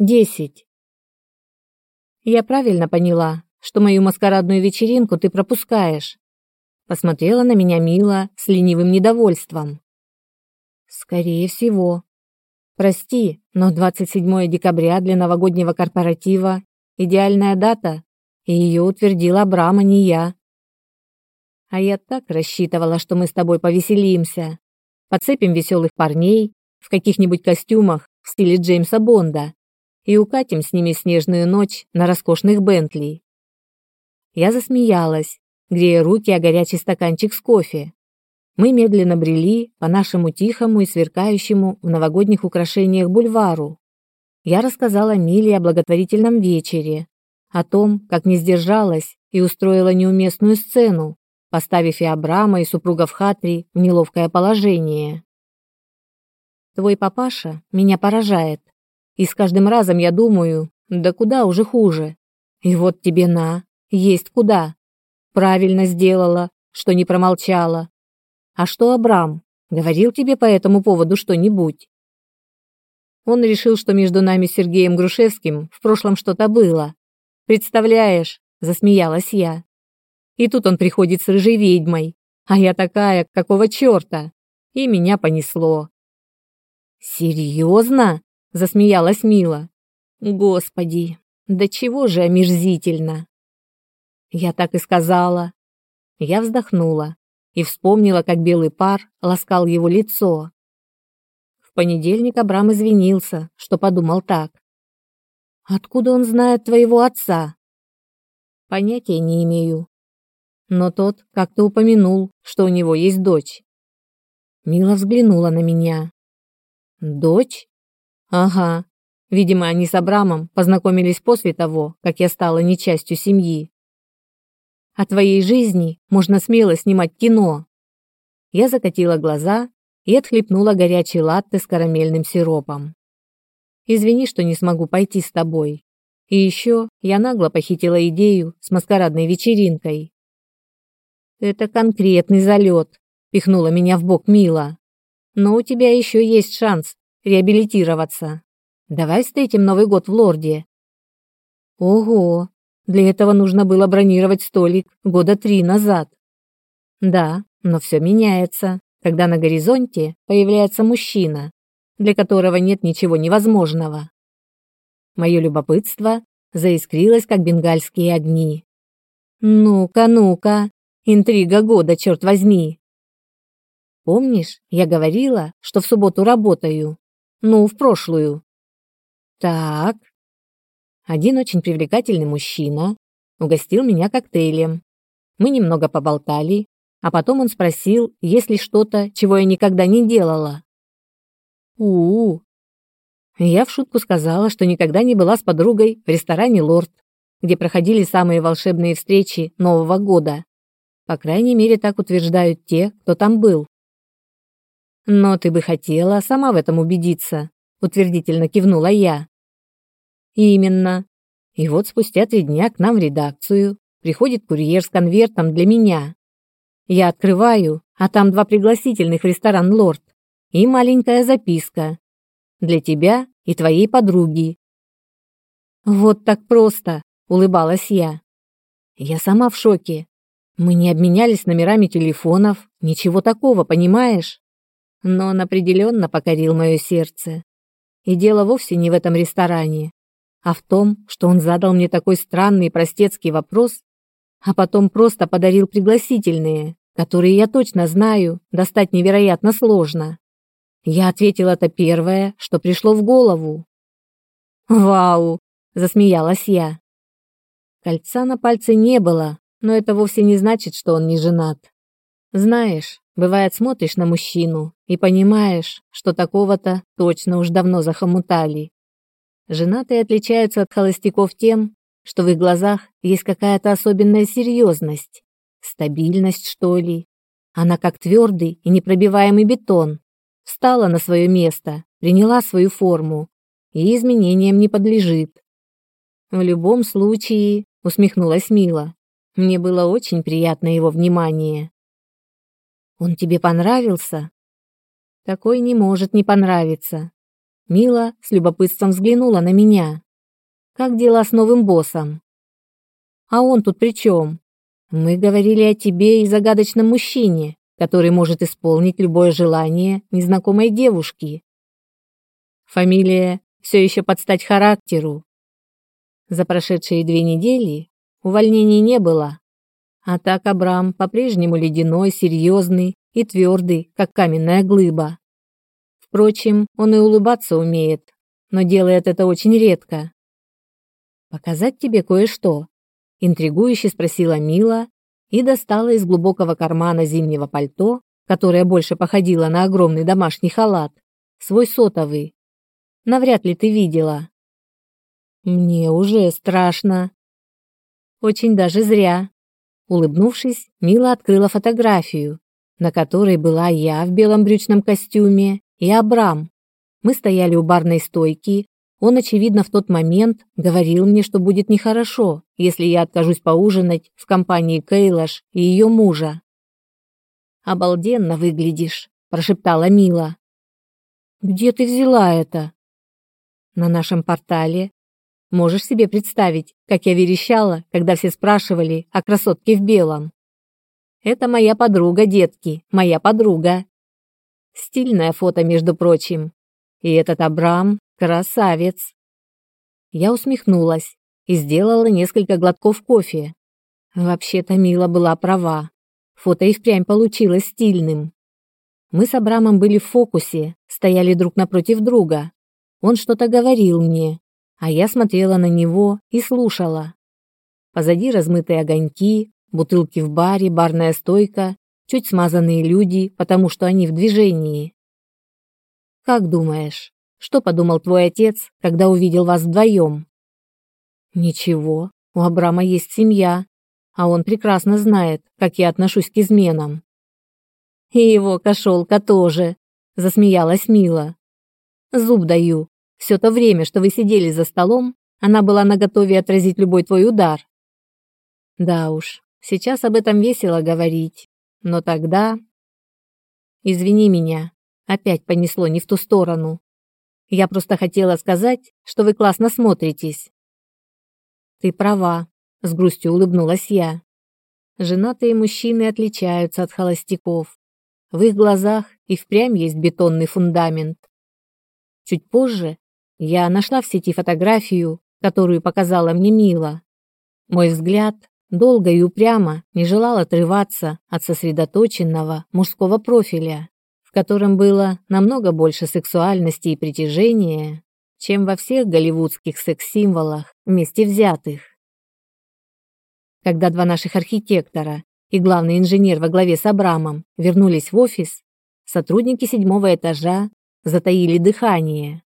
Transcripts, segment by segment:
Десять. Я правильно поняла, что мою маскарадную вечеринку ты пропускаешь. Посмотрела на меня Мила с ленивым недовольством. Скорее всего. Прости, но 27 декабря для новогоднего корпоратива идеальная дата, и ее утвердил Абрам, а не я. А я так рассчитывала, что мы с тобой повеселимся. Подцепим веселых парней в каких-нибудь костюмах в стиле Джеймса Бонда и укатим с ними снежную ночь на роскошных Бентли. Я засмеялась, грея руки о горячий стаканчик с кофе. Мы медленно брели по нашему тихому и сверкающему в новогодних украшениях бульвару. Я рассказала Миле о благотворительном вечере, о том, как не сдержалась и устроила неуместную сцену, поставив и Абрама, и супругов Хатри в неловкое положение. Твой папаша меня поражает, и с каждым разом я думаю, да куда уже хуже. И вот тебе на, есть куда. Правильно сделала, что не промолчала. А что Абрам? Говорил тебе по этому поводу что-нибудь? Он решил, что между нами с Сергеем Грушевским в прошлом что-то было. Представляешь, засмеялась я. И тут он приходит с рыжей ведьмой, а я такая, какого черта? И меня понесло. Серьезно? Засмеялась Мила. Господи, да чего же омерзительно. Я так и сказала. Я вздохнула и вспомнила, как белый пар ласкал его лицо. В понедельник Абрам извинился, что подумал так. Откуда он знает твоего отца? Понятия не имею но тот как-то упомянул, что у него есть дочь. Мила взглянула на меня. Дочь? Ага. Видимо, они с Абрамом познакомились после того, как я стала не частью семьи. О твоей жизни можно смело снимать кино. Я закатила глаза и отхлебнула горячий латте с карамельным сиропом. Извини, что не смогу пойти с тобой. И еще я нагло похитила идею с маскарадной вечеринкой. Это конкретный залет, пихнула меня в бок Мила. Но у тебя еще есть шанс реабилитироваться. Давай встретим Новый год в Лорде. Ого, для этого нужно было бронировать столик года три назад. Да, но все меняется, когда на горизонте появляется мужчина, для которого нет ничего невозможного. Мое любопытство заискрилось, как бенгальские огни. «Ну-ка, ну-ка, Интрига года, черт возьми. Помнишь, я говорила, что в субботу работаю? Ну, в прошлую. Так. Один очень привлекательный мужчина угостил меня коктейлем. Мы немного поболтали, а потом он спросил, есть ли что-то, чего я никогда не делала. у у Я в шутку сказала, что никогда не была с подругой в ресторане «Лорд», где проходили самые волшебные встречи Нового года. По крайней мере, так утверждают те, кто там был. Но ты бы хотела сама в этом убедиться, утвердительно кивнула я. Именно. И вот спустя три дня к нам в редакцию приходит курьер с конвертом для меня. Я открываю, а там два пригласительных в ресторан «Лорд» и маленькая записка. Для тебя и твоей подруги. Вот так просто, улыбалась я. Я сама в шоке. Мы не обменялись номерами телефонов, ничего такого, понимаешь? Но он определенно покорил мое сердце. И дело вовсе не в этом ресторане, а в том, что он задал мне такой странный простецкий вопрос, а потом просто подарил пригласительные, которые я точно знаю, достать невероятно сложно. Я ответила это первое, что пришло в голову. «Вау!» – засмеялась я. Кольца на пальце не было, но это вовсе не значит, что он не женат. Знаешь, бывает смотришь на мужчину и понимаешь, что такого-то точно уж давно захомутали. Женатые отличаются от холостяков тем, что в их глазах есть какая-то особенная серьезность, стабильность, что ли. Она как твердый и непробиваемый бетон. Встала на свое место, приняла свою форму и изменениям не подлежит. В любом случае, усмехнулась Мила, мне было очень приятно его внимание. Он тебе понравился? Такой не может не понравиться. Мила с любопытством взглянула на меня. Как дела с новым боссом? А он тут при чем? Мы говорили о тебе и загадочном мужчине, который может исполнить любое желание незнакомой девушки. Фамилия все еще под стать характеру. За прошедшие две недели увольнений не было. А так Абрам по-прежнему ледяной, серьезный и твердый, как каменная глыба. Впрочем, он и улыбаться умеет, но делает это очень редко. «Показать тебе кое-что?» — интригующе спросила Мила и достала из глубокого кармана зимнего пальто, которое больше походило на огромный домашний халат, свой сотовый. Навряд ли ты видела. Мне уже страшно. Очень даже зря. Улыбнувшись, Мила открыла фотографию, на которой была я в белом брючном костюме и Абрам. Мы стояли у барной стойки. Он, очевидно, в тот момент говорил мне, что будет нехорошо, если я откажусь поужинать в компании Кейлаш и ее мужа. «Обалденно выглядишь», – прошептала Мила. «Где ты взяла это?» «На нашем портале. Можешь себе представить, как я верещала, когда все спрашивали о красотке в белом? Это моя подруга, детки, моя подруга. Стильное фото, между прочим. И этот Абрам – красавец. Я усмехнулась и сделала несколько глотков кофе. Вообще-то Мила была права. Фото и впрямь получилось стильным. Мы с Абрамом были в фокусе, стояли друг напротив друга. Он что-то говорил мне, а я смотрела на него и слушала. Позади размытые огоньки, бутылки в баре, барная стойка чуть смазанные люди, потому что они в движении. Как думаешь, что подумал твой отец, когда увидел вас вдвоем? Ничего, у Абрама есть семья, а он прекрасно знает, как я отношусь к изменам. И его кошелка тоже, засмеялась Мила. Зуб даю. Все то время, что вы сидели за столом, она была наготове отразить любой твой удар. Да уж, сейчас об этом весело говорить. Но тогда... Извини меня, опять понесло не в ту сторону. Я просто хотела сказать, что вы классно смотритесь. Ты права, с грустью улыбнулась я. Женатые мужчины отличаются от холостяков. В их глазах и впрямь есть бетонный фундамент. Чуть позже я нашла в сети фотографию, которую показала мне Мила. Мой взгляд долго и упрямо не желал отрываться от сосредоточенного мужского профиля, в котором было намного больше сексуальности и притяжения, чем во всех голливудских секс-символах вместе взятых. Когда два наших архитектора и главный инженер во главе с Абрамом вернулись в офис, сотрудники седьмого этажа затаили дыхание.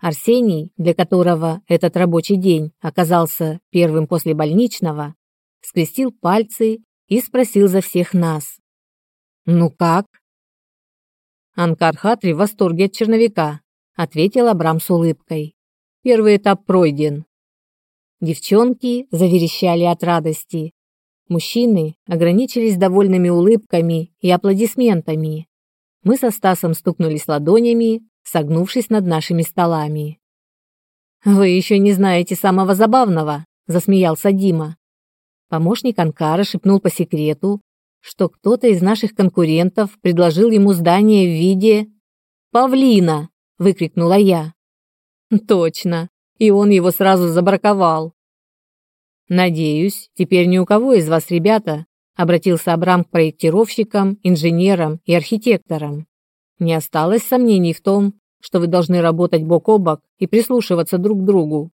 Арсений, для которого этот рабочий день оказался первым после больничного, скрестил пальцы и спросил за всех нас. «Ну как?» Анкар Хатри в восторге от черновика, ответил Абрам с улыбкой. Первый этап пройден. Девчонки заверещали от радости. Мужчины ограничились довольными улыбками и аплодисментами. Мы со Стасом стукнулись ладонями, согнувшись над нашими столами. «Вы еще не знаете самого забавного», – засмеялся Дима. Помощник Анкара шепнул по секрету, что кто-то из наших конкурентов предложил ему здание в виде павлина, выкрикнула я. Точно, и он его сразу забраковал. Надеюсь, теперь ни у кого из вас, ребята, обратился Абрам к проектировщикам, инженерам и архитекторам. Не осталось сомнений в том, что вы должны работать бок о бок и прислушиваться друг к другу.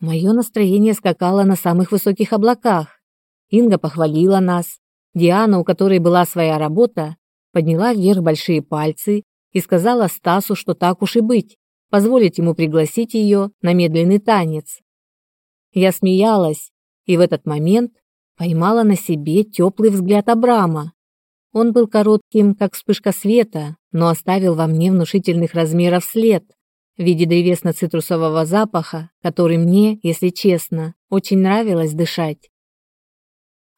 Мое настроение скакало на самых высоких облаках. Инга похвалила нас. Диана, у которой была своя работа, подняла вверх большие пальцы и сказала Стасу, что так уж и быть, позволить ему пригласить ее на медленный танец. Я смеялась и в этот момент поймала на себе теплый взгляд Абрама. Он был коротким, как вспышка света, но оставил во мне внушительных размеров след – в виде древесно-цитрусового запаха, который мне, если честно, очень нравилось дышать.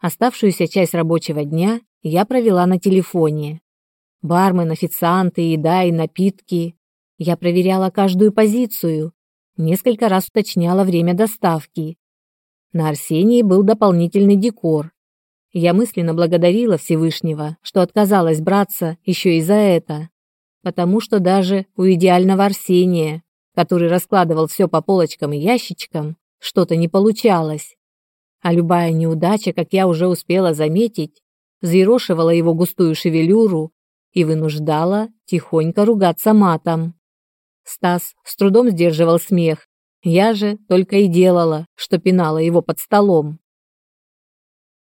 Оставшуюся часть рабочего дня я провела на телефоне. Бармен, официанты, еда и напитки. Я проверяла каждую позицию, несколько раз уточняла время доставки. На Арсении был дополнительный декор. Я мысленно благодарила Всевышнего, что отказалась браться еще и за это, потому что даже у идеального Арсения, который раскладывал все по полочкам и ящичкам, что-то не получалось. А любая неудача, как я уже успела заметить, взъерошивала его густую шевелюру и вынуждала тихонько ругаться матом. Стас с трудом сдерживал смех. Я же только и делала, что пинала его под столом.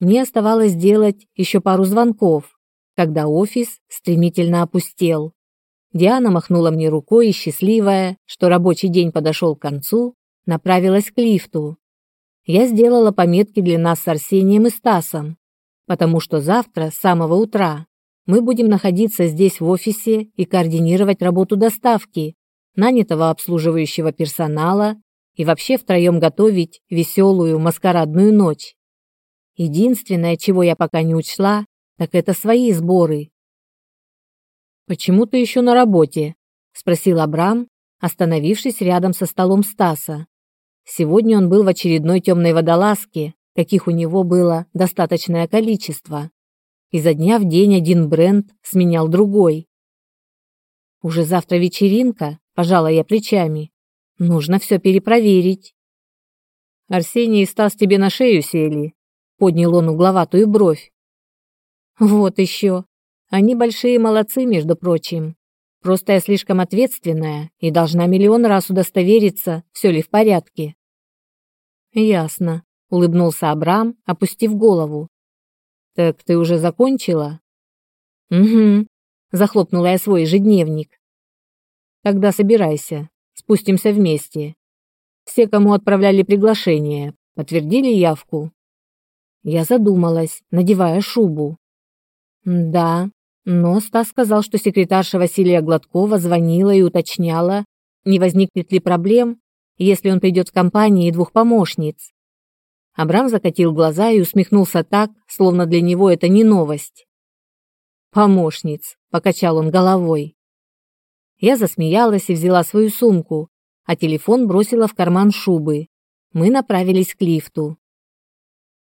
Мне оставалось сделать еще пару звонков, когда офис стремительно опустел. Диана махнула мне рукой и счастливая, что рабочий день подошел к концу, направилась к лифту. Я сделала пометки для нас с Арсением и Стасом, потому что завтра с самого утра мы будем находиться здесь в офисе и координировать работу доставки, нанятого обслуживающего персонала и вообще втроем готовить веселую маскарадную ночь. Единственное, чего я пока не учла, так это свои сборы. «Почему ты еще на работе?» – спросил Абрам, остановившись рядом со столом Стаса. Сегодня он был в очередной темной водолазке, каких у него было достаточное количество. Изо дня в день один бренд сменял другой. Уже завтра вечеринка, Пожала я плечами. Нужно все перепроверить. Арсений и Стас тебе на шею сели. Поднял он угловатую бровь. Вот еще. Они большие молодцы, между прочим. Просто я слишком ответственная и должна миллион раз удостовериться, все ли в порядке. Ясно, улыбнулся Абрам, опустив голову. Так ты уже закончила? Угу. Захлопнула я свой ежедневник. Тогда собирайся, спустимся вместе. Все, кому отправляли приглашение, подтвердили явку. Я задумалась, надевая шубу. Да, но Стас сказал, что секретарша Василия Гладкова звонила и уточняла, не возникнет ли проблем, если он придет в компании двух помощниц. Абрам закатил глаза и усмехнулся так, словно для него это не новость. «Помощниц», — покачал он головой. Я засмеялась и взяла свою сумку, а телефон бросила в карман шубы. Мы направились к лифту.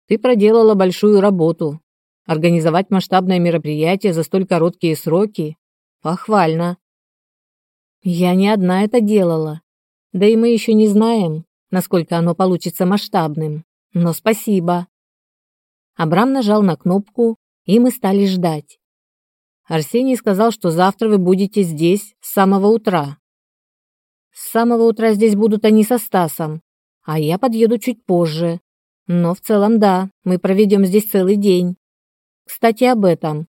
Ты проделала большую работу. Организовать масштабное мероприятие за столь короткие сроки похвально. Я не одна это делала. Да и мы еще не знаем, насколько оно получится масштабным. Но спасибо. Абрам нажал на кнопку, и мы стали ждать. Арсений сказал, что завтра вы будете здесь с самого утра. С самого утра здесь будут они со Стасом, а я подъеду чуть позже. Но в целом да, мы проведем здесь целый день. Кстати, об этом.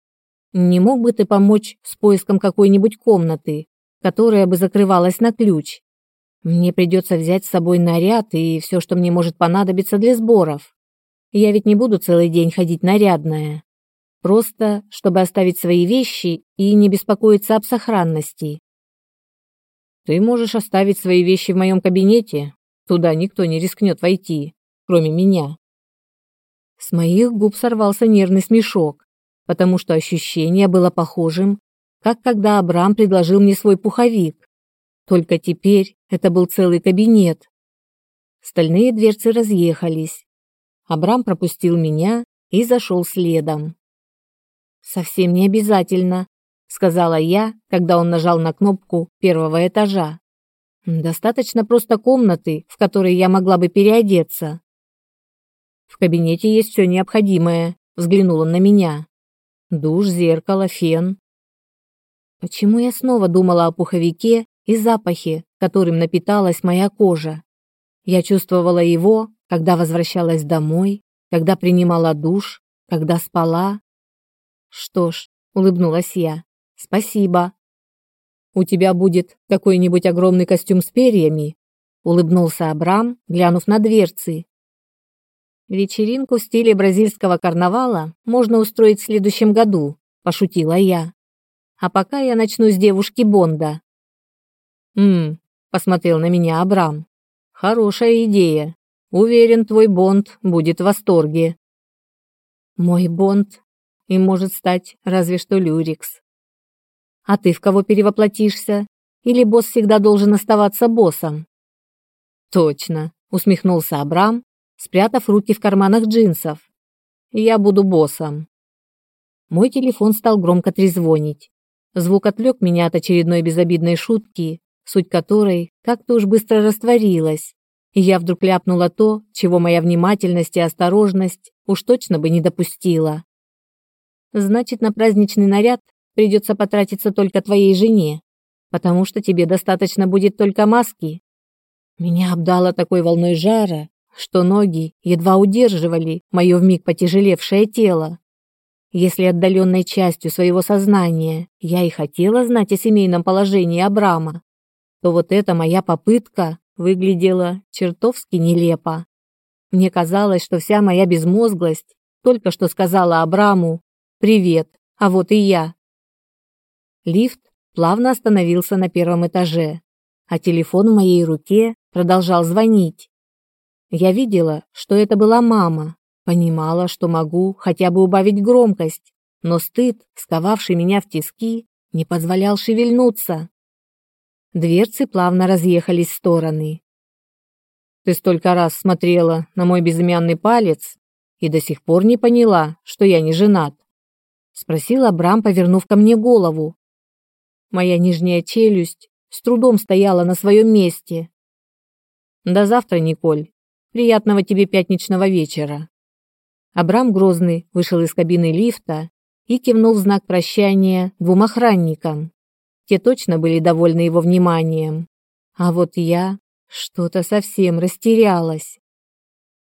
Не мог бы ты помочь с поиском какой-нибудь комнаты, которая бы закрывалась на ключ? Мне придется взять с собой наряд и все, что мне может понадобиться для сборов. Я ведь не буду целый день ходить нарядная. Просто, чтобы оставить свои вещи и не беспокоиться об сохранности. Ты можешь оставить свои вещи в моем кабинете. Туда никто не рискнет войти, кроме меня. С моих губ сорвался нервный смешок, потому что ощущение было похожим, как когда Абрам предложил мне свой пуховик. Только теперь это был целый кабинет. Стальные дверцы разъехались. Абрам пропустил меня и зашел следом. Совсем не обязательно, сказала я, когда он нажал на кнопку первого этажа. Достаточно просто комнаты, в которой я могла бы переодеться. В кабинете есть все необходимое, взглянул он на меня. Душ, зеркало, фен. Почему я снова думала о пуховике и запахе, которым напиталась моя кожа? Я чувствовала его, когда возвращалась домой, когда принимала душ, когда спала, что ж, улыбнулась я. Спасибо. У тебя будет какой-нибудь огромный костюм с перьями? Улыбнулся Абрам, глянув на дверцы. Вечеринку в стиле бразильского карнавала можно устроить в следующем году, пошутила я. А пока я начну с девушки Бонда. Хм, посмотрел на меня Абрам. Хорошая идея. Уверен, твой Бонд будет в восторге. Мой Бонд и может стать разве что Люрикс. А ты в кого перевоплотишься? Или босс всегда должен оставаться боссом? Точно, усмехнулся Абрам, спрятав руки в карманах джинсов. Я буду боссом. Мой телефон стал громко трезвонить. Звук отвлек меня от очередной безобидной шутки, суть которой как-то уж быстро растворилась. И я вдруг ляпнула то, чего моя внимательность и осторожность уж точно бы не допустила. Значит, на праздничный наряд придется потратиться только твоей жене, потому что тебе достаточно будет только маски. Меня обдало такой волной жара, что ноги едва удерживали мое вмиг потяжелевшее тело. Если отдаленной частью своего сознания я и хотела знать о семейном положении Абрама, то вот эта моя попытка выглядела чертовски нелепо. Мне казалось, что вся моя безмозглость только что сказала Абраму «Привет, а вот и я». Лифт плавно остановился на первом этаже, а телефон в моей руке продолжал звонить. Я видела, что это была мама, понимала, что могу хотя бы убавить громкость, но стыд, сковавший меня в тиски, не позволял шевельнуться. Дверцы плавно разъехались в стороны. Ты столько раз смотрела на мой безымянный палец и до сих пор не поняла, что я не женат, спросил Абрам, повернув ко мне голову. Моя нижняя челюсть с трудом стояла на своем месте. До завтра, Николь. Приятного тебе пятничного вечера. Абрам Грозный вышел из кабины лифта и кивнул в знак прощания двум охранникам. Те точно были довольны его вниманием. А вот я что-то совсем растерялась.